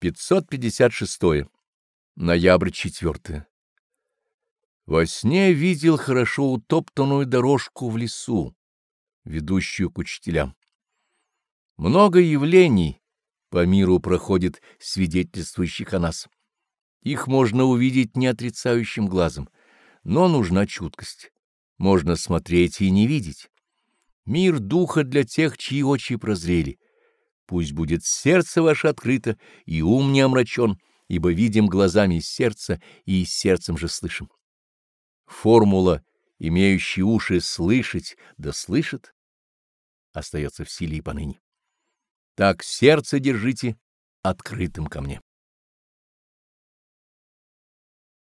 556. Ноябрь 4. Во сне видел хорошо утоптанную дорожку в лесу, ведущую к учителям. Много явлений по миру проходит, свидетельствующих о нас. Их можно увидеть неотрицающим глазом, но нужна чуткость. Можно смотреть и не видеть. Мир духа для тех, чьи очи прозрели — Пусть будет сердце ваше открыто и ум не омрачен, ибо видим глазами сердца и сердцем же слышим. Формула, имеющая уши слышать, да слышит, остается в силе и поныне. Так сердце держите открытым ко мне.